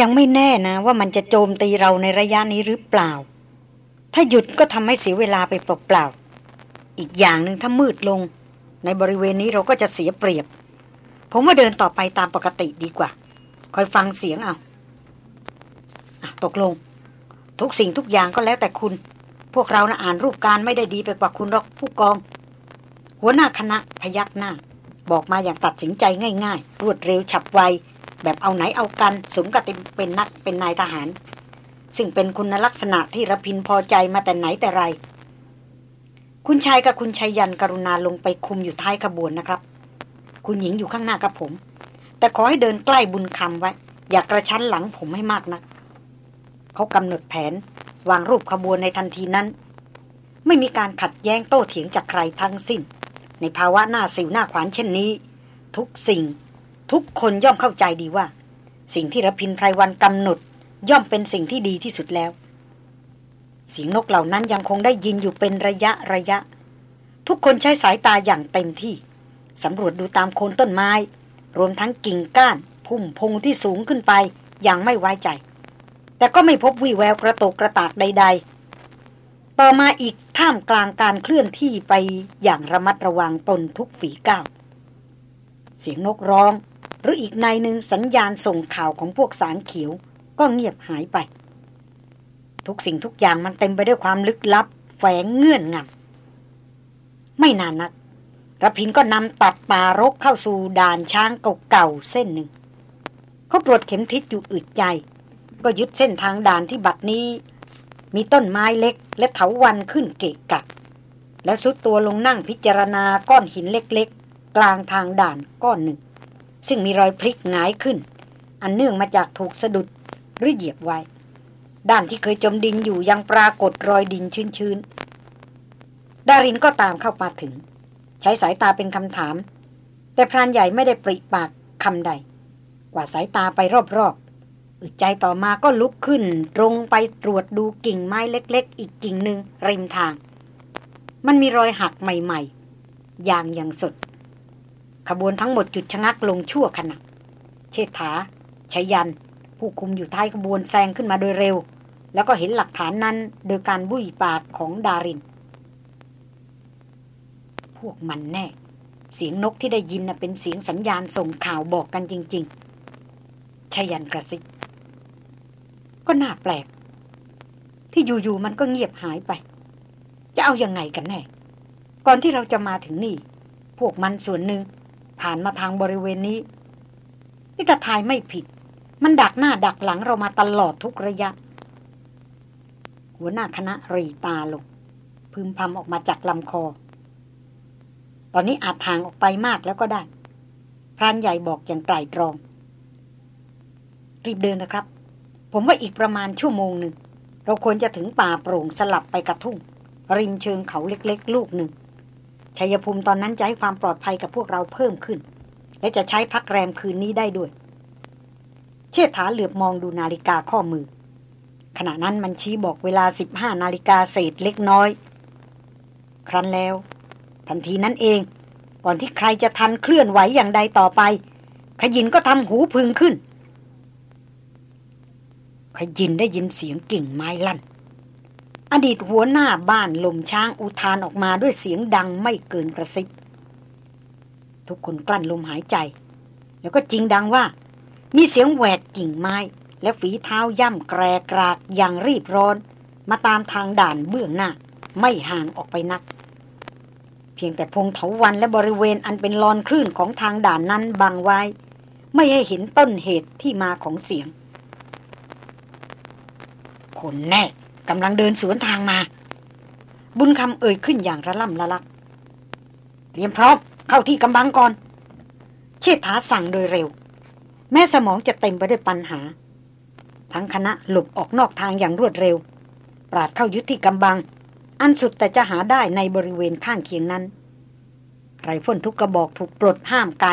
ยังไม่แน่นะ ว่ามันจะโจมตีเราในระยะนี้หรือเปล่า ถ้าหยุดก็ทำให้เสียเวลาไปเปล่าๆ อีกอย่างหนึ่งถ้ามืดลง ในบริเวณนี้เราก็จะเสียเปรียบ ผมว่าเดินต่อไปตามปกติดีกว่า คอยฟังเสียงเอาอะตกลง ทุกสิ่งทุกอย่างก็แล้วแต่คุณ พวกเรานะอ่านรูปการไม่ได้ดีไปกว่าคุณหรอกผู้กอง หัวหน้าคณะพยักหน้า บอกมาอย่างตัดสินใจง่าย ๆ รวดเร็วฉับไว แบบเอาไหนเอากันสมกับเป็นนักเป็นนายทหาร ซึ่งเป็นคุณลักษณะที่ระพินพอใจมาแต่ไหนแต่ไร คุณชายกับคุณชายยันกรุณาลงไปคุมอยู่ท้ายขบวนนะครับ คุณหญิงอยู่ข้างหน้ากับผม แต่ขอให้เดินใกล้บุญคำไว้ อย่ากกระชั้นหลังผมให้มากนะักเขากำหนดแผนวางรูปขบวนในทันทีนั้น ไม่มีการขัดแย้งโต้เถียงจากใครทั้งสิ้น ในภาวะหน้าสิวหน้าขวานเช่นนี้ ทุกสิ่ง ทุกคนย่อมเข้าใจดีว่า สิ่งที่รพินไพรวันกำหนด ย่อมเป็นสิ่งที่ดีที่สุดแล้วเสียงนกเหล่านั้นยังคงได้ยินอยู่เป็นระยะระยะ ทุกคนใช้สายตาอย่างเต็มที่สำรวจดูตามโคนต้นไม้ รวมทั้งกิ่งก้านพุ่มพงที่สูงขึ้นไปอย่างไม่ไว้ใจ แต่ก็ไม่พบวี่แววกระตกกระตากใด ๆ ต่อมาอีกท่ามกลางการเคลื่อนที่ไปอย่างระมัดระวังตนทุกฝีก้าวเสียงนกร้อง หรืออีกในหนึ่งสัญญาณส่งข่าวของพวกสารเขียว ก็เงียบหายไป ทุกสิ่งทุกอย่างมันเต็มไปด้วยความลึกลับ แฝงเงื่อนงำไม่นานนักระพินก็นำตัดป่ารกเข้าสู่ด่านช้างเก่าๆเส้นหนึ่ง เขาตรวจเข็มทิศอยู่อึดใจ ก็ยึดเส้นทางด่านที่บัดนี้ มีต้นไม้เล็ก และเถาวันขึ้นเกะกะ และสุดตัวลงนั่งพิจารณาก้อนหินเล็กๆ กลางทางด่านก้อนหนึ่ง ซึ่งมีรอยพลิกหงายขึ้น อันเนื่องมาจากถูกสะดุดหรือเหยียบไว้ ด้านที่เคยจมดินอยู่ยังปรากฏรอยดินชื้นๆดารินก็ตามเข้ามาถึง ใช้สายตาเป็นคำถาม แต่พรานใหญ่ไม่ได้ปริปากคำใด กว่าสายตาไปรอบอึดใจต่อมาก็ลุกขึ้น ตรงไปตรวจดูกิ่งไม้เล็ก ๆ อีกกิ่งหนึ่งริมทาง มันมีรอยหักใหม่ ๆ อย่างอย่างสด ขบวนทั้งหมดจุดชะงักลงชั่วขณะ เชษฐาชัยยัน ผู้คุมอยู่ท้ายขบวนแซงขึ้นมาโดยเร็ว แล้วก็เห็นหลักฐานนั้นโดยการบุยปากของดาริน พวกมันแน่ เสียงนกที่ได้ยินนะเป็นเสียงสัญญาณส่งข่าวบอกกันจริง ๆชยันกระซิบก็น่าแปลก ที่อยู่ๆมันก็เงียบหายไป จะเอาอยัางไงกันแน่ ก่อนที่เราจะมาถึงนี่ พวกมันส่วนหนึ่ง ผ่านมาทางบริเวณนี้ นี่ถ้าทายไม่ผิด มันดักหน้าดักหลังเรามาตลอดทุกระยะ หัวหน้าคณะรีตาลงพึมพำออกมาจากลำคอ ตอนนี้อาจทางออกไปมากแล้วก็ได้ พรานใหญ่บอกอย่างไตรตรอง รีบเดินนะครับ ผมว่าอีกประมาณชั่วโมงหนึ่ง เราควรจะถึงป่าโปร่งสลับไปกระทุ่ง ริมเชิงเขาเล็กๆ ลูกหนึ่ง ชัยภูมิตอนนั้นจะให้ความปลอดภัยกับพวกเราเพิ่มขึ้น และจะใช้พักแรมคืนนี้ได้ด้วย เชษฐาเหลือบมองดูนาฬิกาข้อมือ ขณะนั้นมันชี้บอกเวลาสิบห้านาฬิกาเศษเล็กน้อย ครั้นแล้ว ทันทีนั้นเอง ก่อนที่ใครจะทันเคลื่อนไหวอย่างใดต่อไป ขยินก็ทำหูพึงขึ้น ขยินได้ยินเสียงกิ่งไม้ลั่น อดีตหัวหน้าบ้านลมช้างอุทานออกมาด้วยเสียงดังไม่เกินกระซิบ ทุกคนกลั้นลมหายใจ แล้วก็จริงดังว่า มีเสียงแหวกกิ่งไม้ และฝีเท้าย่ำแกรกรากอย่างรีบร้อน มาตามทางด่านเบื้องหน้า ไม่ห่างออกไปนัก เพียงแต่พงเถาวันและบริเวณอันเป็นลอนคลื่นของทางด่านนั้นบังไว้ ไม่ให้เห็นต้นเหตุที่มาของเสียงคนแน่ กำลังเดินสวนทางมา บุญคำเอ่ยขึ้นอย่างระล่ำละลัก เตรียมพร้อมเข้าที่กำบังก่อน เชิดถาสั่งโดยเร็ว แม้สมองจะเต็มไปด้วยปัญหา ทั้งคณะหลบออกนอกทางอย่างรวดเร็ว ปราดเข้ายึดที่กำบัง อันสุดแต่จะหาได้ในบริเวณข้างเคียงนั้นไรฝนทุกกระบอกถูกปลดห้ามไกล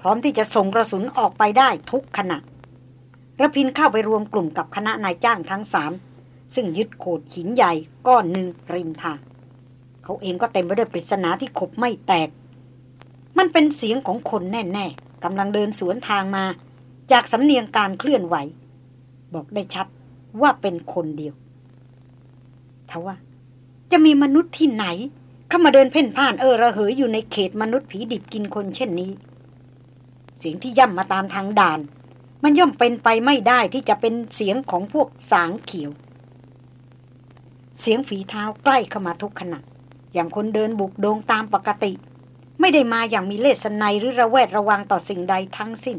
พร้อมที่จะส่งกระสุนออกไปได้ทุกขณะระพินเข้าไปรวมกลุ่มกับคณะนายจ้างทั้งสาม ซึ่งยึดโขดหินใหญ่ก้อนหนึ่งริมทาง เขาเองก็เต็มไปด้วยปริศนาที่ขบไม่แตก มันเป็นเสียงของคนแน่ๆกำลังเดินสวนทางมา จากสำเนียงการเคลื่อนไหว บอกได้ชัดว่าเป็นคนเดียวทว่า จะมีมนุษย์ที่ไหน เข้ามาเดินเพ่นพ่านเออระเหยอยู่ในเขตมนุษย์ผีดิบกินคนเช่นนี้ เสียงที่ย่ำมาตามทางด่าน มันย่อมเป็นไปไม่ได้ที่จะเป็นเสียงของพวกสางเขียว เสียงฝีเท้าใกล้เข้ามาทุกขณะ อย่างคนเดินบุกโดงตามปกติ ไม่ได้มาอย่างมีเลสไนหรือระแวดระวังต่อสิ่งใดทั้งสิ้น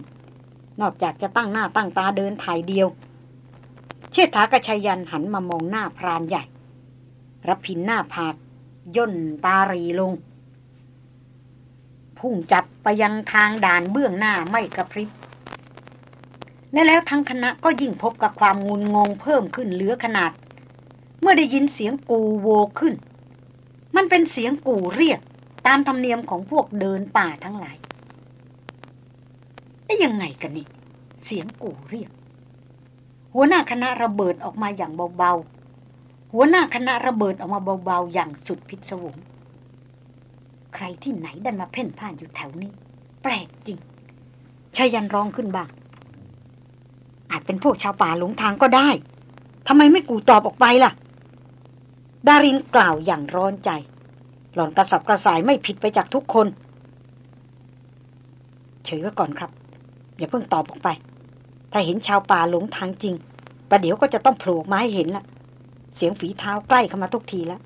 นอกจากจะตั้งหน้าตั้งตาเดินถ่ายเดียว เชษฐากระชยันหันมามองหน้าพรานใหญ่รับพินหน้าผากย่นตารีลง พุ่งจับไปยังทางด่านเบื้องหน้าไม่กระพริบและแล้วทั้งคณะก็ยิ่งพบกับความงุนงงเพิ่มขึ้นเหลือขนาด มื่อได้ยินเสียงกูโวขึ้น มันเป็นเสียงกูเรียก ตามธรรมเนียมของพวกเดินป่าทั้งหลายได้ยังไงกันนี่ เสียงกูเรียก หัวหน้าคณะระเบิดออกมาอย่างเบาๆ หัวหน้าคณะระเบิดออกมาเบาๆ อย่างสุดพิศวง ใครที่ไหนดันมาเพ่นพ่านอยู่แถวนี้ แปลกจริงชายันร้องขึ้นบ้าง อาจเป็นพวกชาวป่าหลงทางก็ได้ทำไมไม่กูตอบออกไปล่ะ ดารินกล่าวอย่างร้อนใจ หล่อนกระสับกระส่ายไม่ผิดไปจากทุกคน เฉยไว้ก่อนครับ อย่าเพิ่งตอบออกไป ถ้าเห็นชาวป่าหลงทางจริง ประเดี๋ยวก็จะต้องโผล่มาให้เห็นละ เสียงฝีเท้าใกล้เข้ามาทุกทีแล้ว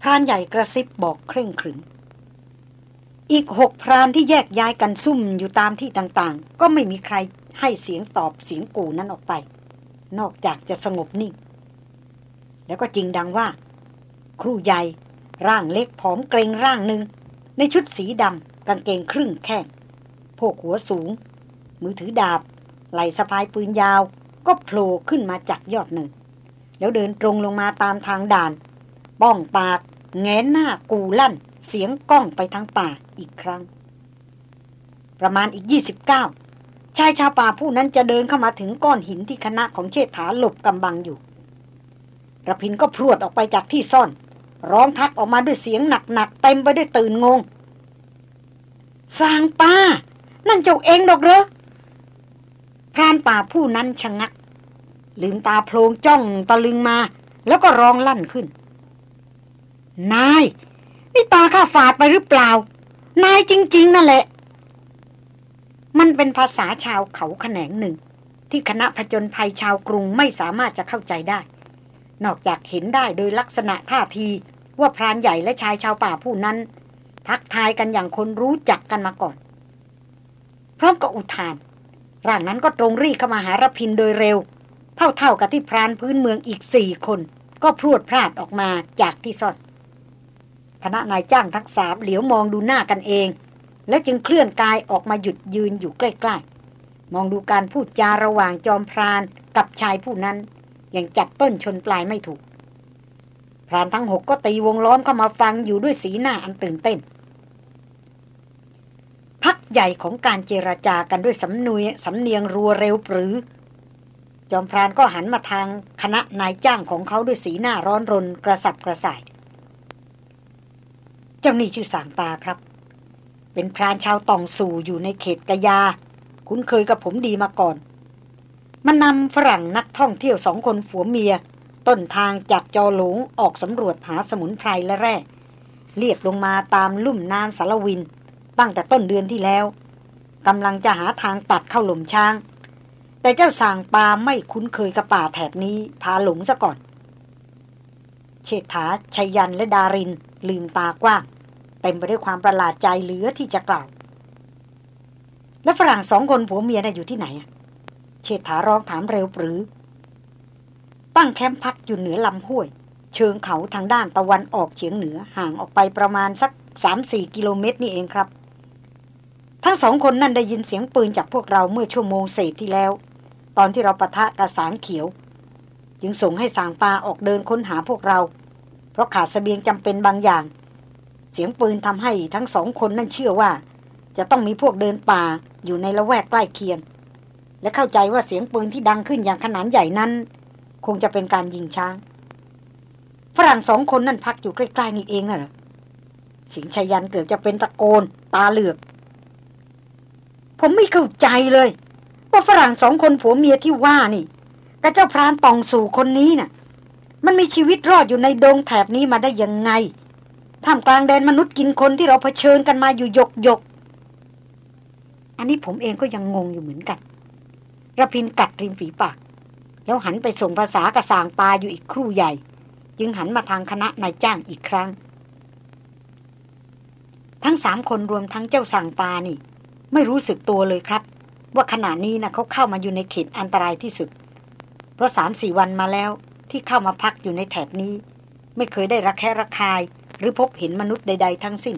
พรานใหญ่กระซิบบอกเคร่งครึมอีกหกพรานที่แยกย้ายกันซุ่มอยู่ตามที่ต่างๆ ก็ไม่มีใครให้เสียงตอบเสียงกูนั้นออกไป นอกจากจะสงบนิ่ง แล้วก็จริงดังว่า ครูใหญ่ ร่างเล็กผอมเกรงร่างหนึ่ง ในชุดสีดำกางเกงครึ่งแข้งพวกหัวสูง มือถือดาบ ไหลสะพายปืนยาว ก็โผล่ขึ้นมาจากยอดหนึ่ง แล้วเดินตรงลงมาตามทางด่าน ป้องปากแงนหน้ากูลั่น เสียงก้องไปทางป่าอีกครั้ง ประมาณอีกยี่สิบเก้าชายชาวป่าผู้นั้นจะเดินเข้ามาถึงก้อนหินที่คณะของเชษฐาหลบกำบังอยู่ ระพินก็พรวดออกไปจากที่ซ่อน ร้องทักออกมาด้วยเสียงหนักๆเต็มไปด้วยตื่นงงสางป้า นั่นเจ้าเองดอกเหรอพรานป่าผู้นั้นชะงัก ลืมตาโพลงจ้องตะลึงมา แล้วก็ร้องลั่นขึ้น นาย นี่ตาข้าฝาดไปหรือเปล่า นายจริง ๆ นั่นแหละ มันเป็นภาษาชาวเขาแขนงหนึ่ง ที่คณะผจญภัยชาวกรุงไม่สามารถจะเข้าใจได้ นอกจากเห็นได้โดยลักษณะท่าทีว่าพรานใหญ่และชายชาวป่าผู้นั้น ทักทายกันอย่างคนรู้จักกันมาก่อน พร้อมกับอุทาน ร่างนั้นก็ตรงรีเข้ามาหารพินโดยเร็ว เท่าๆกับที่พรานพื้นเมืองอีกสี่คน ก็พรวดพลาดออกมาจากที่ซ่อนคณะนายจ้างทั้งสามเหลียวมองดูหน้ากันเอง แล้วจึงเคลื่อนกายออกมาหยุดยืนอยู่ใกล้ ๆ มองดูการพูดจาระหว่างจอมพรานกับชายผู้นั้น ยังจับต้นชนปลายไม่ถูก พรานทั้งหกก็ตีวงล้อมเข้ามาฟังอยู่ด้วยสีหน้าอันตื่นเต้น พักใหญ่ของการเจรจากันด้วยสำนวยสำเนียงรัวเร็วปรือ จอมพรานก็หันมาทางคณะนายจ้างของเขาด้วยสีหน้าร้อนรนกระสับกระส่าย เจ้านี่ชื่อสางตาครับ เป็นพรานชาวตองสู่อยู่ในเขตกะยา คุ้นเคยกับผมดีมาก่อน มันนำฝรั่งนักท่องเที่ยวสองคนผัวเมีย ต้นทางจากจอหลงออกสำรวจหาสมุนไพรและแร่เรียบลงมาตามลุ่มน้ำสารวิน ตั้งแต่ต้นเดือนที่แล้วกำลังจะหาทางตัดเข้าหล่มช้าง แต่เจ้าสางปาไม่คุ้นเคยกับป่าแถบนี้พาหลงซะก่อน เชษฐาชยันและดาริน ลืมตากว้างเต็มไปด้วยความประหลาดใจเหลือที่จะกล่าว แล้วฝรั่งสองคนผัวเมียน่ะอยู่ที่ไหน เชษฐาร้องถามเร็วปรือ ตั้งแคมป์พักอยู่เหนือลำห้วย เชิงเขาทางด้านตะวันออกเฉียงเหนือห่างออกไปประมาณสักสามสี่กิโลเมตรนี่เองครับ ทั้งสองคนนั่นได้ยินเสียงปืนจากพวกเราเมื่อชั่วโมงเศษที่แล้ว ตอนที่เราปะทะกระสางเขียว จึงส่งให้สางปาออกเดินค้นหาพวกเรา เพราะขาดสเสบียงจำเป็นบางอย่าง เสียงปืนทำให้ทั้งสองคนนั่นเชื่อว่า จะต้องมีพวกเดินป่าอยู่ในละแวกใกล้เคียง และเข้าใจว่าเสียงปืนที่ดังขึ้นอย่างขนาดใหญ่นั้น คงจะเป็นการยิงช้าง ฝรั่งสองคนนั่นพักอยู่ใกล้ๆนี่เองน่ะหรอสิงชายันเกิดจะเป็นตะโกน ตาเหลือก ผมไม่เข้าใจเลย ว่าฝรั่งสองคนผัวเมียที่ว่านี่กับเจ้าพรานตองสู่คนนี้น่ะ มันมีชีวิตรอดอยู่ในดงแถบนี้มาได้ยังไงท่ามกลางแดนมนุษย์กินคนที่เราเผชิญกันมาอยู่ยกยก อันนี้ผมเองก็ยังงงอยู่เหมือนกัน ระพินกัดริมฝีปาก แล้วหันไปส่งภาษากระสางปลาอยู่อีกครู่ใหญ่ จึงหันมาทางคณะนายจ้างอีกครั้ง ทั้งสามคนรวมทั้งเจ้าสั่งปลานี่ ไม่รู้สึกตัวเลยครับ ว่าขณะนี้นะเขาเข้ามาอยู่ในเขตอันตรายที่สุด เพราะสามสี่วันมาแล้วที่เข้ามาพักอยู่ในแถบนี้ ไม่เคยได้ระแคะระคาย หรือพบเห็นมนุษย์ใด ๆ ทั้งสิ้น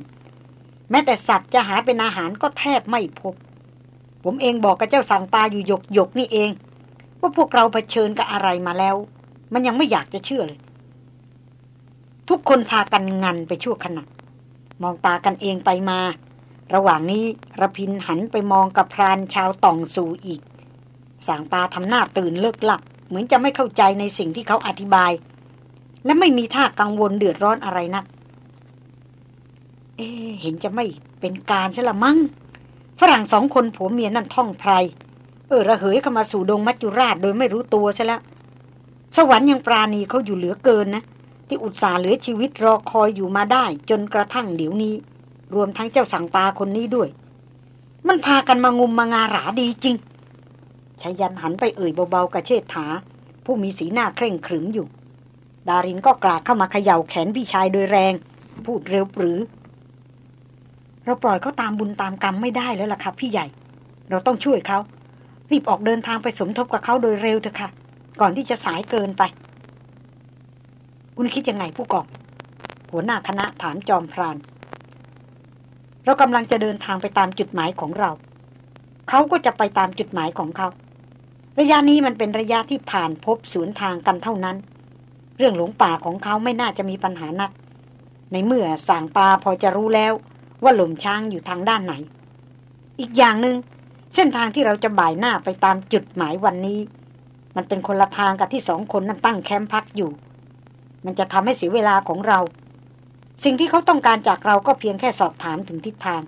แม้แต่สัตว์จะหาเป็นอาหารก็แทบไม่พบ ผมเองบอกกับเจ้าสังปาอยู่หยกหยกนี่เอง ว่าพวกเราเผชิญกับอะไรมาแล้ว มันยังไม่อยากจะเชื่อเลย ทุกคนพากันงันไปชั่วขณะมองตากันเองไปมา ระหว่างนี้ระพินหันไปมองกับพรานชาวตองสูอีกสังปาทำหน้าตื่นเลิกหลับ เหมือนจะไม่เข้าใจในสิ่งที่เขาอธิบาย และไม่มีท่ากังวลเดือดร้อนอะไรนะัก เอ๊เห็นจะไม่เป็นการใช่ละมั้ง ฝรั่งสองคนผัวเมียนั่นท่องไพร เออระเหยเข้ามาสู่ดงมัจจุราชโดยไม่รู้ตัวใช่แล้ว สวรรค์ยังปราณีเขาอยู่เหลือเกินนะ ที่อุตส่าห์เหลือชีวิตรอคอยอยู่มาได้ จนกระทั่งเดี๋ยวนี้ รวมทั้งเจ้าสังปาคนนี้ด้วย มันพากันมางุมมางาหราดีจริงชายันหันไปเอ่ยเบาๆกับเชษฐา ผู้มีสีหน้าเคร่งขรึมอยู่ ดารินก็กราเข้ามาเขย่าแขนพี่ชายโดยแรง พูดเร็วปรือ เราปล่อยเขาตามบุญตามกรรมไม่ได้แล้วล่ะค่ะพี่ใหญ่ เราต้องช่วยเขา รีบออกเดินทางไปสมทบกับเขาโดยเร็วเถอะค่ะ ก่อนที่จะสายเกินไป คุณคิดยังไงผู้กองหัวหน้าคณะถามจอมพราน เรากำลังจะเดินทางไปตามจุดหมายของเรา เขาก็จะไปตามจุดหมายของเขา ระยะนี้มันเป็นระยะที่ผ่านพบสวนทางกันเท่านั้น เรื่องหลงป่าของเขาไม่น่าจะมีปัญหานัก ในเมื่อสั่งปลาพอจะรู้แล้ว ว่าหล่มช้างอยู่ทางด้านไหน อีกอย่างหนึง่งเส้นทางที่เราจะบ่ายหน้าไปตามจุดหมายวันนี้ มันเป็นคนละทางกับที่สองคนนั้นตั้งแคมป์พักอยู่ มันจะทำให้เสียเวลาของเรา สิ่งที่เขาต้องการจากเราก็เพียงแค่สอบถามถึงทิศทาง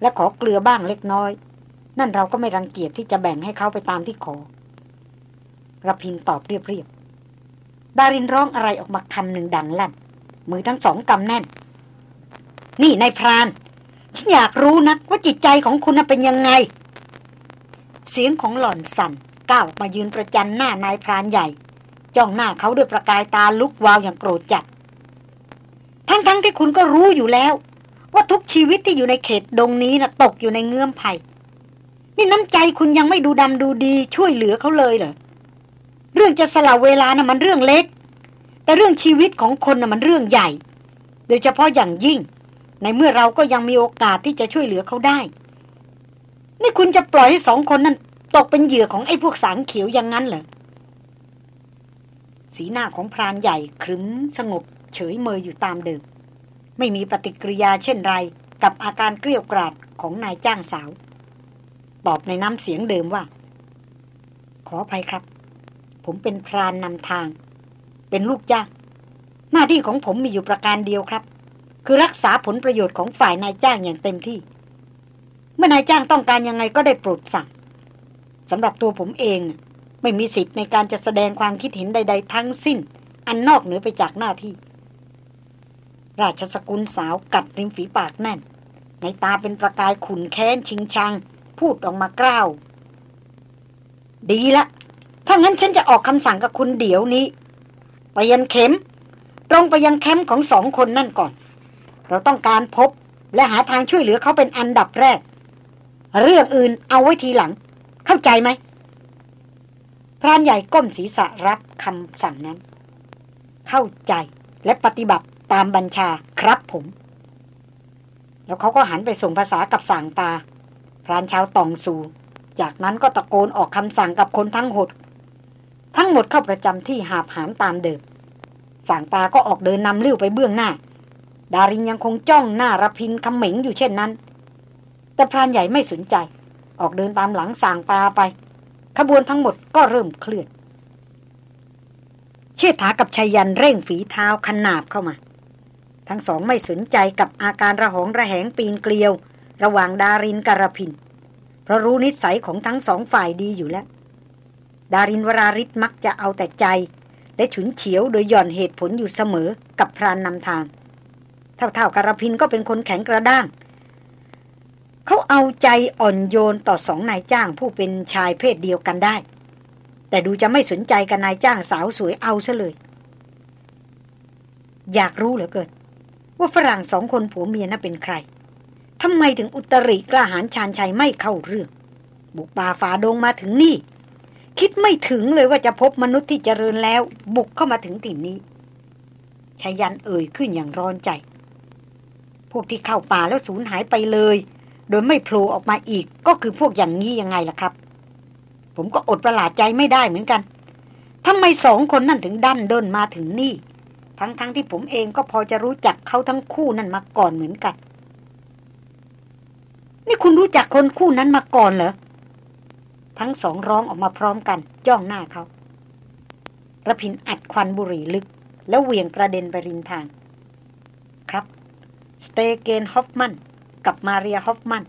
และขอเกลือบ้างเล็กน้อย นั่นเราก็ไม่รังเกียจที่จะแบ่งให้เขาไปตามที่ขอระพินตอบเรียบๆดารินร้องอะไรออกมาคำหนึ่งดังลั่นมือทั้งสองกำแน่น นี่นายพราน ฉันอยากรู้นะว่าจิตใจของคุณเป็นยังไง เสียงของหล่อนสั่นก้าวมายืนประจันหน้านายพรานใหญ่ จ้องหน้าเขาด้วยประกายตาลุกวาวอย่างโกรธจัด ทั้งๆทที่คุณก็รู้อยู่แล้ว ว่าทุกชีวิตที่อยู่ในเขตดงนี้นะตกอยู่ในเงื้อมไผ่นี่น้ำใจคุณยังไม่ดูดำดูดีช่วยเหลือเขาเลยเหรอเรื่องจะสละเวลานะ่ะมันเรื่องเล็ก แต่เรื่องชีวิตของคนนะ่ะมันเรื่องใหญ่ โดยเฉพาะอย่างยิ่ง ในเมื่อเราก็ยังมีโอกาสที่จะช่วยเหลือเขาได้ นี่คุณจะปล่อยให้สองคนนั้นตกเป็นเหยื่อของไอ้พวกสางเขียวอย่างนั้นเหรอ สีหน้าของพรานใหญ่ครึ้มสงบ เฉยเมยอยู่ตามเดิม ไม่มีปฏิกิริยาเช่นไร กับอาการเกลียวกราดของนายจ้างสาว ตอบในน้ำเสียงเดิมว่า ขออภัยครับ ผมเป็นพรานนำทาง เป็นลูกจ้าง หน้าที่ของผมมีอยู่ประการเดียวครับ คือรักษาผลประโยชน์ของฝ่ายนายจ้างอย่างเต็มที่ เมื่อนายจ้างต้องการยังไงก็ได้โปรดสั่งสำหรับตัวผมเอง ไม่มีสิทธิ์ในการจะแสดงความคิดเห็นใด ๆ ทั้งสิ้น อันนอกเหนือไปจากหน้าที่ ราชสกุลสาวกัดริมฝีปากแน่น ในตาเป็นประกายขุนแค้นชิงชัง พูดออกมากล้าว ดีละถ้างั้นฉันจะออกคำสั่งกับคุณเดี๋ยวนี้ ไปยันเข็ม ตรงไปยังแคมป์ของสองคนนั่นก่อน เราต้องการพบและหาทางช่วยเหลือเขาเป็นอันดับแรก เรื่องอื่นเอาไว้ทีหลัง เข้าใจไหมพรานใหญ่ก้มศีรษะรับคำสั่งนั้น เข้าใจและปฏิบัติตามบัญชาครับผม แล้วเขาก็หันไปส่งภาษากับสั่งตาพรานชาวตองสูจากนั้นก็ตะโกนออกคำสั่งกับคนทั้งหด ทั้งหมดเข้าประจำที่หาบหามตามเดิมสั่งปาก็ออกเดินนำเลี้ยวไปเบื้องหน้า ดารินยังคงจ้องหน้ารพินคำเหม็งอยู่เช่นนั้น แต่พรานใหญ่ไม่สนใจ ออกเดินตามหลังสางปลาไป ขบวนทั้งหมดก็เริ่มเคลื่อน เชษฐากับชายันเร่งฝีเท้าขนาบเข้ามา ทั้งสองไม่สนใจกับอาการระหองระแหงปีนเกลียว ระหว่างดารินกับรพิน เพราะรู้นิสัยของทั้งสองฝ่ายดีอยู่แล้ว ดารินวราริศมักจะเอาแต่ใจ และฉุนเฉียวโดยหย่อนเหตุผลอยู่เสมอกับพรานนำทาง เท่าๆกระพินก็เป็นคนแข็งกระด้างเขาเอาใจอ่อนโยนต่อสองนายจ้างผู้เป็นชายเพศเดียวกันได้ แต่ดูจะไม่สนใจกับนายจ้างสาวสวยเอาซะเลย อยากรู้เหลือเกิน ว่าฝรั่งสองคนผัวเมียน่ะเป็นใครทำไมถึงอุตริกล้าหาญชาญชัยไม่เข้าเรื่อง บุกป่าฝ่าดงมาถึงนี่ คิดไม่ถึงเลยว่าจะพบมนุษย์ที่เจริญแล้ว บุกเข้ามาถึงถิ่นนี้ชายันเอ่ยขึ้นอย่างร้อนใจ พวกที่เข้าป่าแล้วสูญหายไปเลย โดยไม่โผล่ออกมาอีกก็คือพวกอย่างนี้ยังไงล่ะครับ ผมก็อดประหลาดใจไม่ได้เหมือนกันทำไมสองคนนั่นถึงดันเดินมาถึงนี่ ทั้งๆที่ผมเองก็พอจะรู้จักเขาทั้งคู่นั่นมาก่อนเหมือนกัน นี่คุณรู้จักคนคู่นั้นมาก่อนเหรอ ทั้งสองร้องออกมาพร้อมกัน จ้องหน้าเขาระพินอัดควันบุหรี่ลึก แล้วเหวี่ยงกระเด็นไปริมทาง สเตเกนฮอฟมัน กับมาเรียฮอฟมัน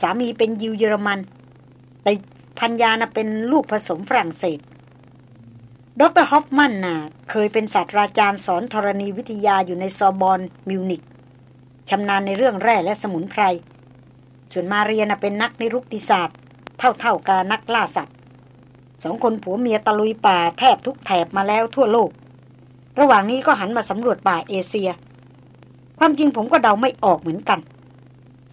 สามีเป็นยิวเยอรมัน แต่พัญญานะเป็นลูกผสมฝรั่งเศส ดรฮอฟมันน่ะเคยเป็นศาสตราจารย์สอนธรณีวิทยาอยู่ในซอบอนมิวนิกชำนาญในเรื่องแร่และสมุนไพร ส่วนมาเรียนเป็นนักนิรุกติศาสตร์ เท่าๆกับนักล่าสัตว์สองคนผัวเมียตะลุยป่าแทบทุกแถบมาแล้วทั่วโลก ระหว่างนี้ก็หันมาสำรวจป่าเอเชีย ความจริงผมก็เดาไม่ออกเหมือนกัน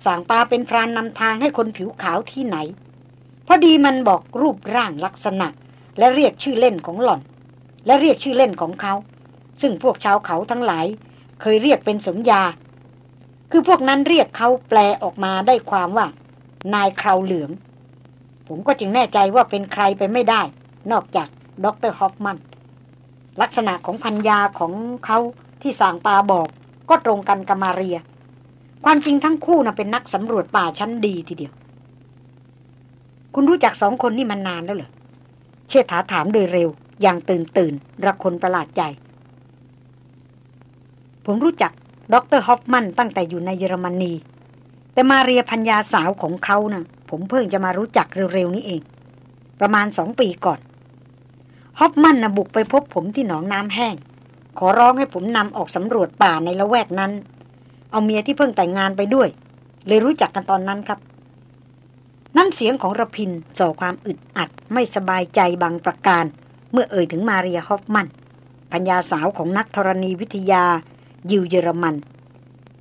สางปาเป็นพรานนำทางให้คนผิวขาวที่ไหน พอดีมันบอกรูปร่างลักษณะ และเรียกชื่อเล่นของหล่อน และเรียกชื่อเล่นของเขา ซึ่งพวกชาวเขาทั้งหลาย เคยเรียกเป็นสมญา คือพวกนั้นเรียกเขาแปลออกมาได้ความว่า นายคราวเหลือง ผมก็จึงแน่ใจว่าเป็นใครไปไม่ได้ นอกจากดรฮอฟมัน ลักษณะของพัญญาของเขาที่สางปาบอก ก็ตรงกันกับมาเรีย ความจริงทั้งคู่นะ่ะเป็นนักสำรวจป่าชั้นดีทีเดียว คุณรู้จักสองคนนี่มานานแล้วเหรอ เชษฐาถามโดยเร็ว อย่างตื่นตื่นระคนประหลาดใจ ผมรู้จักดรฮอฟมันตั้งแต่อยู่ในเยอรมนี แต่มาเรียพัญญาสาวของเขานะ่ะ ผมเพิ่งจะมารู้จักเร็วๆนี้เอง ประมาณสองปีก่อนฮอฟมันนะบุกไปพบผมที่หนองน้ำแห้ง ขอร้องให้ผมนำออกสำรวจป่าในละแวกนั้น เอาเมียที่เพิ่งแต่งงานไปด้วย เลยรู้จักกันตอนนั้นครับนั่นเสียงของระพินส่อความอึดอัดไม่สบายใจบางประการ เมื่อเอ่ยถึงมาเรียฮอฟมันพัญญาสาวของนักธรณีวิทยา ยิวเยอรมัน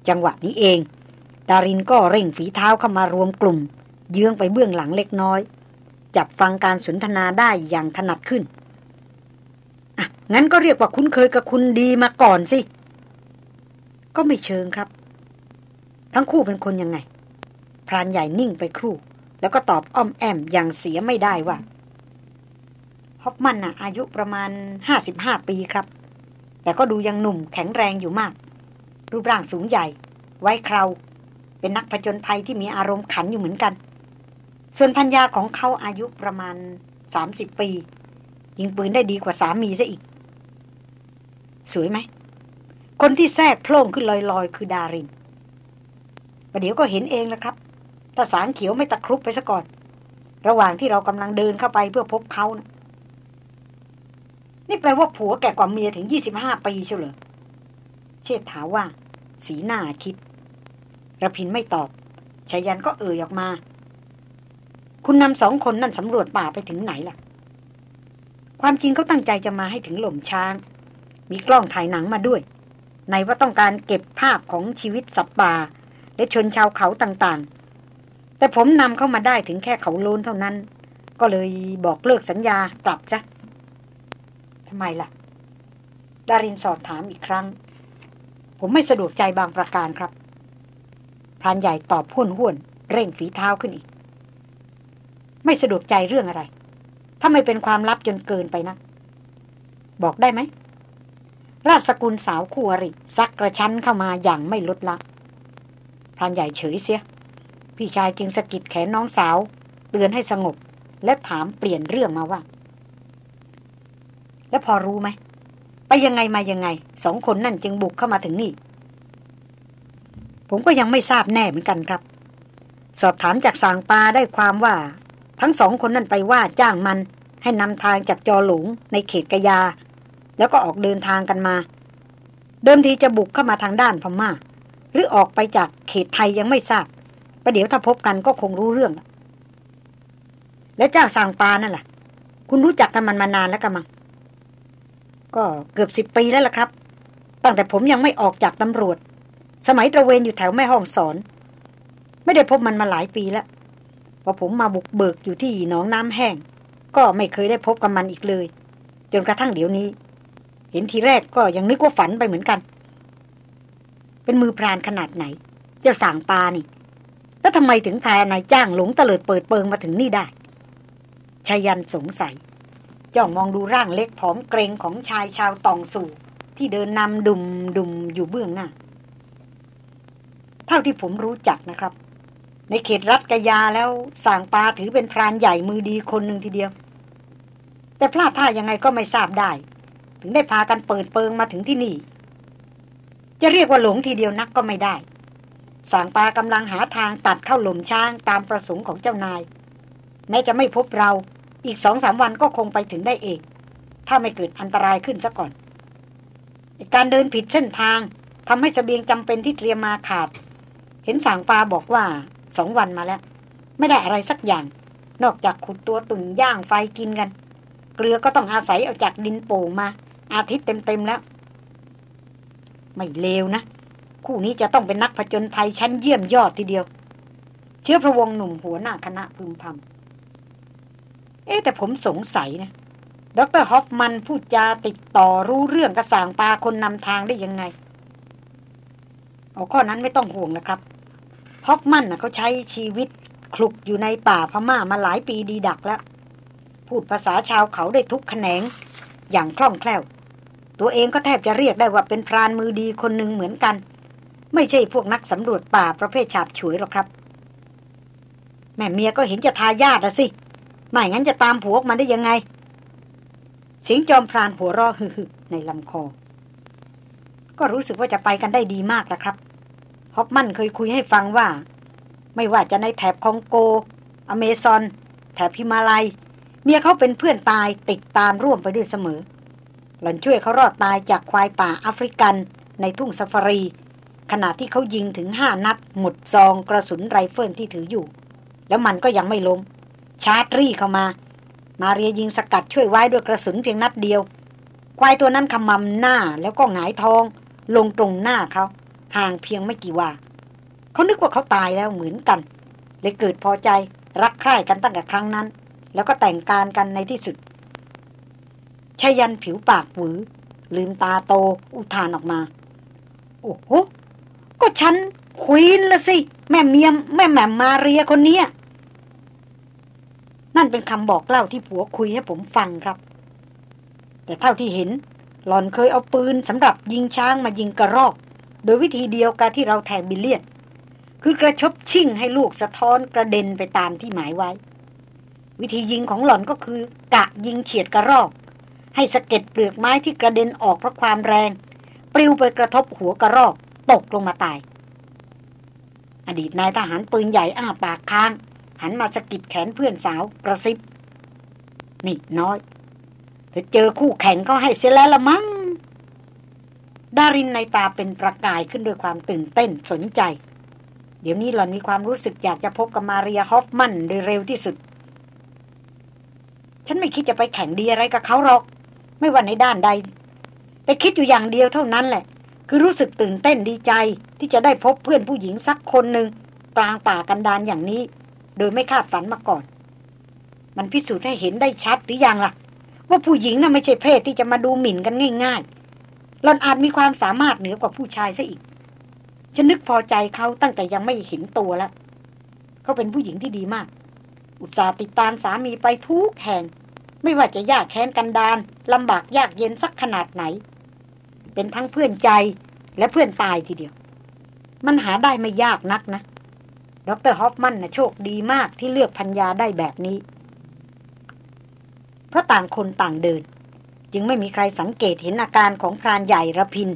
จังหวะนี้เอง ดารินก็เร่งฝีเท้าเข้ามารวมกลุ่ม เยื้องไปเบื้องหลังเล็กน้อย จับฟังการสนทนาได้อย่างถนัดขึ้น อะ งั้นก็เรียกว่าคุ้นเคยกับคุณดีมาก่อนสิ ก็ไม่เชิงครับ ทั้งคู่เป็นคนยังไง พรานใหญ่นิ่งไปครู่ แล้วก็ตอบอ้อมแอมอย่างเสียไม่ได้ว่าฮอปมันน่ะ อายุประมาณห้าสิบห้าปีครับ แต่ก็ดูยังหนุ่มแข็งแรงอยู่มาก รูปร่างสูงใหญ่ ไว้คราวเป็นนักผจญภัยที่มีอารมณ์ขันอยู่เหมือนกัน ส่วนพัญญาของเขาอายุประมาณสามสิบปี ยิงปืนได้ดีกว่าสามีซะอีก สวยไหม คนที่แทรกโพล่งขึ้นลอยๆ คือดารินประเดี๋ยวก็เห็นเองแล้วครับถ้าสารเขียวไม่ตะครุบไปซะก่อน ระหว่างที่เรากำลังเดินเข้าไปเพื่อพบเขานะนี่แปลว่าผัวแก่กว่าเมียถึงยี่สิบห้าปีเชียวเหรอเชษฐาว่า สีหน้าคิดระพินไม่ตอบชายันก็เอ่ยออกมา คุณนำสองคนนั่นสำรวจป่าไปถึงไหนล่ะ ความจริงเขาตั้งใจจะมาให้ถึงหล่มช้าง มีกล้องถ่ายหนังมาด้วย ในว่าต้องการเก็บภาพของชีวิตสัตว์ป่า และชนชาวเขาต่างๆ แต่ผมนำเข้ามาได้ถึงแค่เขาโลนเท่านั้น ก็เลยบอกเลิกสัญญากลับจ้ะทำไมล่ะ ดารินสอบถามอีกครั้ง ผมไม่สะดวกใจบางประการครับ พรานใหญ่ตอบห้วนห้วน เร่งฝีเท้าขึ้นอีก ไม่สะดวกใจเรื่องอะไร ถ้าไม่เป็นความลับจนเกินไปนะ บอกได้ไหม ราชสกุลสาวคู่อริซักกระชั้นเข้ามาอย่างไม่ลดละพรานใหญ่เฉยเสีย พี่ชายจึงสะกิดแขนน้องสาว เตือนให้สงบ และถามเปลี่ยนเรื่องมาว่า แล้วพอรู้ไหม ไปยังไงมายังไง สองคนนั่นจึงบุกเข้ามาถึงนี่ ผมก็ยังไม่ทราบแน่เหมือนกันครับ สอบถามจากสางปาได้ความว่า ทั้งสองคนนั่นไปว่าจ้างมัน ให้นำทางจากจอหลงในเขตกยา แล้วก็ออกเดินทางกันมา เดิมทีจะบุกเข้ามาทางด้านพมา่า หรือออกไปจากเขตไทยยังไม่ทราบประเดี๋ยวถ้าพบกันก็คงรู้เรื่อง แล้วเจ้าสางปานั่นแหละคุณรู้จักกันมันมานานแล้วกันมั้งก็เกือบสิบปีแล้วล่ะครับ ตั้งแต่ผมยังไม่ออกจากตำรวจ สมัยตระเวนอยู่แถวแม่ห้องสอน ไม่ได้พบมันมาหลายปีแล้ว พอผมมาบุกเบิกอยู่ที่หนองน้ำแห้ง ก็ไม่เคยได้พบกับมันอีกเลย จนกระทั่งเดี๋ยวนี้ เห็นทีแรกก็ยังนึกว่าฝันไปเหมือนกัน เป็นมือพรานขนาดไหน เจ้าสางปลานี่ แล้วทำไมถึงพายนายจ้างหลงเตลิดเปิดเปิงมาถึงนี่ได้ชายันสงสัยจ้องมองดูร่างเล็กผอมเกรงของชายชาวตองสู่ ที่เดินนำดุมดุมอยู่เบื้องหน้า เท่าที่ผมรู้จักนะครับ ในเขตรัฐกยาแล้วสางปาถือเป็นพรานใหญ่มือดีคนหนึ่งทีเดียว แต่พลาดท่ายังไงก็ไม่ทราบได้ ถึงได้พากันเปิดเปิงมาถึงที่นี่ จะเรียกว่าหลงทีเดียวนักก็ไม่ได้สางปากำลังหาทางตัดเข้าหล่มช้างตามประสงค์ของเจ้านาย แม้จะไม่พบเราอีกสองสามวันก็คงไปถึงได้เอง ถ้าไม่เกิดอันตรายขึ้นซะก่อน การเดินผิดเส้นทางทำให้สเสบียงจำเป็นที่เตรียมมาขาด เห็นสางปลาบอกว่า สองวันมาแล้ว ไม่ได้อะไรสักอย่าง นอกจากขุดตัวตุ่นย่างไฟกินกัน เกลือก็ต้องอาศัยเอาจากดินโป่งมา อาทิตย์เต็มๆแล้ว ไม่เลวนะ คู่นี้จะต้องเป็นนักผจญภัยชั้นเยี่ยมยอดทีเดียว เชื้อพระวงหนุ่มหัวหน้าคณะพึมพำเอ๊แต่ผมสงสัยนะดรฮอฟมันพูดจาติดต่อรู้เรื่องกระสางปลาคนนำทางได้ยังไง เอาข้อนั้นไม่ต้องห่วงนะครับ ฮอฟมันนะเขาใช้ชีวิตคลุกอยู่ในป่าพม่ามาหลายปีดีดักแล้ว พูดภาษาชาวเขาได้ทุกแขนง อย่างคล่องแคล่ว ตัวเองก็แทบจะเรียกได้ว่าเป็นพรานมือดีคนหนึ่งเหมือนกัน ไม่ใช่พวกนักสำรวจป่าประเภทฉาบฉวยหรอกครับ แม่เมียก็เห็นจะทายาทอะสิ ไม่งั้นจะตามผัวมาได้ยังไงเสียงจอมพรานหัวรอฮึในลำคอ ก็รู้สึกว่าจะไปกันได้ดีมากแล้วครับ ฮอฟมันเคยคุยให้ฟังว่า ไม่ว่าจะในแถบคองโก อเมซอน แถบหิมาลัย เมียเขาเป็นเพื่อนตายติดตามร่วมไปด้วยเสมอ หล่อนช่วยเขารอดตายจากควายป่าแอฟริกันในทุ่งซาฟารี ขณะที่เขายิงถึงห้านัด หมดซองกระสุนไรเฟิลที่ถืออยู่ แล้วมันก็ยังไม่ล้ม ชาร์จรี่เข้ามา มาเรียยิงสกัดช่วยไว้ด้วยกระสุนเพียงนัดเดียว ควายตัวนั้นขมำหน้าแล้วก็หงายท้อง ลงตรงหน้าเขา ห่างเพียงไม่กี่ว่าเขานึกว่าเขาตายแล้วเหมือนกันเลยเกิดพอใจรักใคร่กันตั้งแต่ครั้งนั้น แล้วก็แต่งการกันในที่สุดชายันผิวปากหวือ ลืมตาโตอุทานออกมา โอ้โห ก็ฉันควีนละสิ แม่เมียม แม่แหม่มมาเรียคนนี้นั่นเป็นคำบอกเล่าที่ผัวคุยให้ผมฟังครับ แต่เท่าที่เห็น หลอนเคยเอาปืนสำหรับยิงช้างมายิงกระรอก โดยวิธีเดียวกับที่เราแทงบิลเลียน คือกระชบชิ่งให้ลูกสะท้อนกระเด็นไปตามที่หมายไว้ วิธียิงของหล่อนก็คือกะยิงเฉียดกระรอก ให้สะเก็ดเปลือกไม้ที่กระเด็นออกเพราะความแรง ปลิวไปกระทบหัวกระรอก ตกลงมาตาย อดีตนายทหารปืนใหญ่อ้าปากค้าง หันมาสะกิดแขนเพื่อนสาวกระซิบนี่น้อยเธอเจอคู่แข่งก็ให้เสียแล้วละมั้ง ดารินในตาเป็นประกายขึ้นด้วยความตื่นเต้นสนใจ เดี๋ยวนี้หล่อนมีความรู้สึกอยากจะพบกับมาเรียฮอฟมันโดยเร็วที่สุด ฉันไม่คิดจะไปแข่งดีอะไรกับเขาหรอก ไม่ว่าในด้านใด แต่คิดอยู่อย่างเดียวเท่านั้นแหละ คือรู้สึกตื่นเต้นดีใจที่จะได้พบเพื่อนผู้หญิงสักคนหนึ่งกลางป่ากันดานอย่างนี้ โดยไม่คาดฝันมาก่อน มันพิสูจน์ให้เห็นได้ชัดหรือยังล่ะ ว่าผู้หญิงน่ะไม่ใช่เพศที่จะมาดูหมิ่นกันง่าย ๆ หลอนอาจมีความสามารถเหนือกว่าผู้ชายซะอีก ฉันนึกพอใจเขาตั้งแต่ยังไม่เห็นตัวแล้ว เขาเป็นผู้หญิงที่ดีมาก อุตส่าห์ติดตามสามีไปทุกแห่ง ไม่ว่าจะยากแค้นกันดานลำบากยากเย็นสักขนาดไหน เป็นทั้งเพื่อนใจและเพื่อนตายทีเดียว มันหาได้ไม่ยากนักนะดรฮอฟมันนะโชคดีมากที่เลือกพัญญาได้แบบนี้ เพราะต่างคนต่างเดิน จึงไม่มีใครสังเกตเห็นอาการของพรานใหญ่ระพิน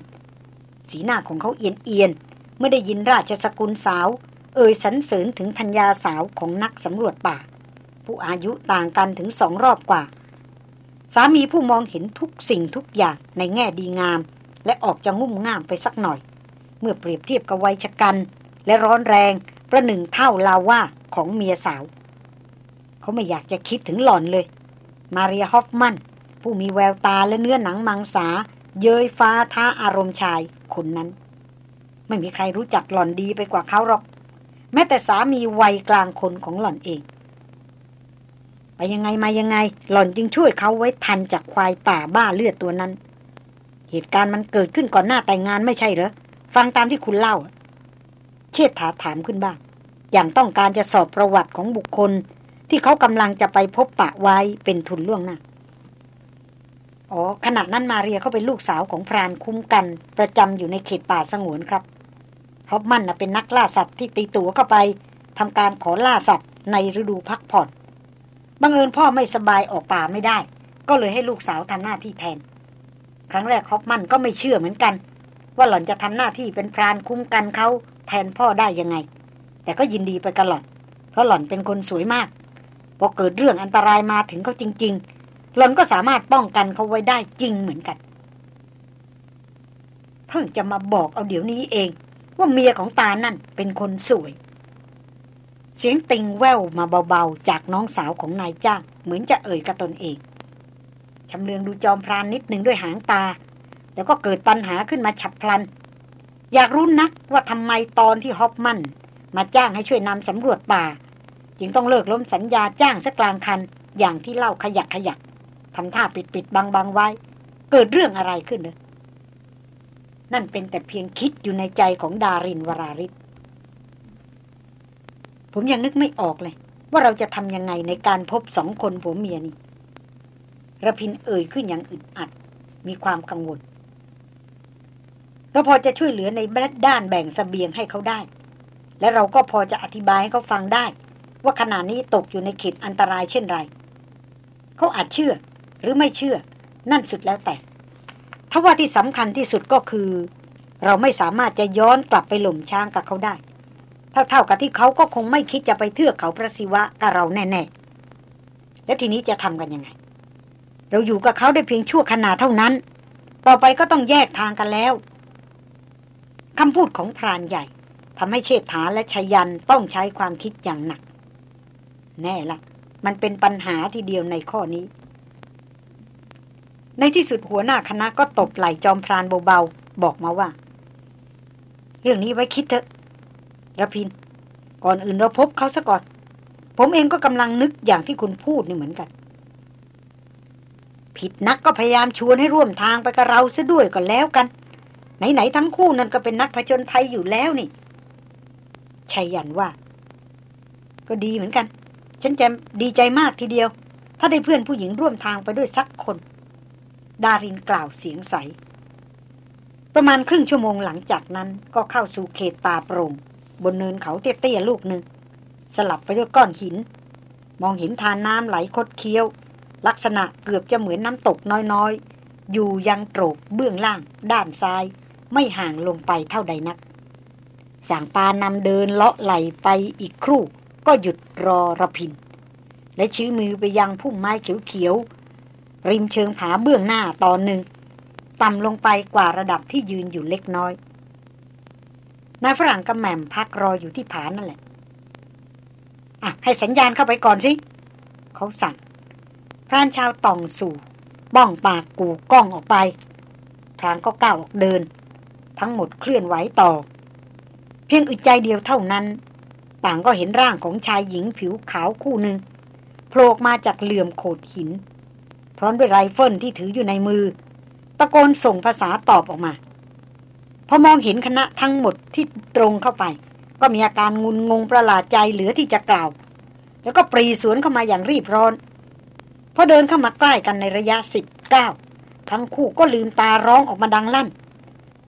สีหน้าของเขาเอียนเอียนเมื่อได้ยินราชสกุลสาว เอ่ยสรรเสริญถึงพัญญาสาวของนักสำรวจป่า ผู้อายุต่างกันถึงสองรอบกว่า สามีผู้มองเห็นทุกสิ่งทุกอย่างในแง่ดีงาม และออกจะงุ่มง่ามไปสักหน่อย เมื่อเปรียบเทียบกับวัยชกัน และร้อนแรงประหนึ่งเท่าลาว่าของเมียสาว เขาไม่อยากจะคิดถึงหล่อนเลย มาเรียฮอฟมัน ผู้มีแววตาและเนื้อหนังมังสา เย้ยฟ้าท้าอารมณ์ชายคนนั้น ไม่มีใครรู้จักหล่อนดีไปกว่าเขาหรอก แม้แต่สามีวัยกลางคนของหล่อนเอง ไปยังไงมายังไง หล่อนจึงช่วยเขาไว้ทันจากควายป่าบ้าเลือดตัวนั้น เหตุการณ์มันเกิดขึ้นก่อนหน้าแต่งงานไม่ใช่เหรอฟังตามที่คุณเล่า เชิดถาถามขึ้นบ้าง อย่างต้องการจะสอบประวัติของบุคคลที่เขากำลังจะไปพบปะไว้เป็นทุนล่วงหน้า อ๋อขณะนั้นมาเรียเขาเป็นลูกสาวของพรานคุ้มกัน ประจำอยู่ในเขตป่าสงวนครับฮอปมันเป็นนักล่าสัตว์ที่ตีตัวเข้าไปทำการขอล่าสัตว์ในฤดูพักผ่อนบังเอิญพ่อไม่สบายออกป่าไม่ได้ ก็เลยให้ลูกสาวทำหน้าที่แทน ครั้งแรกฮอปมันก็ไม่เชื่อเหมือนกัน ว่าหล่อนจะทำหน้าที่เป็นพรานคุ้มกันเขาแทนพ่อได้ยังไง แต่ก็ยินดีไปกับหล่อน เพราะหล่อนเป็นคนสวยมากพอเกิดเรื่องอันตรายมาถึงเขาจริงๆ หลอนก็สามารถป้องกันเขาไว้ได้จริงเหมือนกัน เพิ่งจะมาบอกเอาเดี๋ยวนี้เอง ว่าเมียของตานั่นเป็นคนสวย เสียงติงแววมาเบาๆ จากน้องสาวของนายจ้างเหมือนจะเอ่ยกับตนเองชำเลืองดูจอมพรานนิดหนึ่งด้วยหางตา แล้วก็เกิดปัญหาขึ้นมาฉับพลัน อยากรู้นักว่าทำไมตอนที่ฮอปมันมาจ้างให้ช่วยนำสำรวจป่า จึงต้องเลิกล้มสัญญาจ้างสักกลางคัน อย่างที่เล่าขยักขยัก ทำท่าปิดปิดบังบังไว้ เกิดเรื่องอะไรขึ้นเนอะนั่นเป็นแต่เพียงคิดอยู่ในใจของดารินวราริศผมยังนึกไม่ออกเลย ว่าเราจะทำยังไงในการพบสองคนผัวเมียนี่ระพินเอ่ยขึ้นอย่างอึดอัด มีความกังวล เราพอจะช่วยเหลือในด้านแบ่งสเสบียงให้เขาได้ และเราก็พอจะอธิบายให้เขาฟังได้ ว่าขณะนี้ตกอยู่ในเขตอันตรายเช่นไร เขาอาจเชื่อ หรือไม่เชื่อ นั่นสุดแล้วแต่ถ้าว่าที่สำคัญที่สุดก็คือ เราไม่สามารถจะย้อนกลับไปหล่มช้างกับเขาได้ เท่าๆกับที่เขาก็คงไม่คิดจะไปเทือกเขาพระศิวะกับเราแน่ๆ และทีนี้จะทำกันยังไง เราอยู่กับเขาได้เพียงชั่วขณะเท่านั้น ต่อไปก็ต้องแยกทางกันแล้วคำพูดของพรานใหญ่ทำให้เชษฐาและชยันต้องใช้ความคิดอย่างหนัก แน่ละ มันเป็นปัญหาทีเดียวในข้อนี้ ในที่สุดหัวหน้าคณะก็ตบไหล่จอมพรานเบาๆ บอกมาว่า เรื่องนี้ไว้คิดเถอะระพิน ก่อนอื่นเราพบเขาซะก่อน ผมเองก็กำลังนึกอย่างที่คุณพูดนี่เหมือนกัน ผิดนักก็พยายามชวนให้ร่วมทางไปกับเราซะด้วยก็แล้วกัน ไหนๆทั้งคู่นั่นก็เป็นนักผจญภัยอยู่แล้วนี่ชัยยันว่า ก็ดีเหมือนกัน ฉันจะดีใจมากทีเดียว ถ้าได้เพื่อนผู้หญิงร่วมทางไปด้วยสักคน ดารินกล่าวเสียงใส ประมาณครึ่งชั่วโมงหลังจากนั้นก็เข้าสู่เขตป่าโปร่ง บนเนินเขาเตี้ยๆลูกหนึ่ง สลับไปด้วยก้อนหิน มองเห็นทานน้ำไหลคดเคี้ยว ลักษณะเกือบจะเหมือนน้ำตกน้อยๆ อยู่ยังโตรกเบื้องล่าง ด้านซ้าย ไม่ห่างลงไปเท่าใดนักสางปานำเดินเลาะไหลไปอีกครู่ ก็หยุดรอระพิน และชี้มือไปยังพุ่มไม้เขียว ริมเชิงผาเบื้องหน้าตอนหนึ่ง ต่ำลงไปกว่าระดับที่ยืนอยู่เล็กน้อย นายฝรั่งกระแหม่มพักรออยู่ที่ผานั่นแหละ อะ ให้สัญญาณเข้าไปก่อนสิ เขาสั่ง พรานชาวตองสู่บ้องปากกูก้องออกไป พรานก็ก้าวออกเดิน ทั้งหมดเคลื่อนไหวต่อ เพียงอึดใจเดียวเท่านั้น ต่างก็เห็นร่างของชายหญิงผิวขาวคู่หนึ่งโผล่มาจากเหลื่อมโขดหิน ร้อมด้วยไรเฟิลที่ถืออยู่ในมือ ตะโกนส่งภาษาตอบออกมา พอมองเห็นคณะทั้งหมดที่ตรงเข้าไป ก็มีอาการงุนงงประหลาดใจเหลือที่จะกล่าว แล้วก็ปรีสวนเข้ามาอย่างรีบร้อน พอเดินเข้ามาใกล้กันในระยะสิบเก้าทั้งคู่ก็ลืมตาร้องออกมาดังลั่น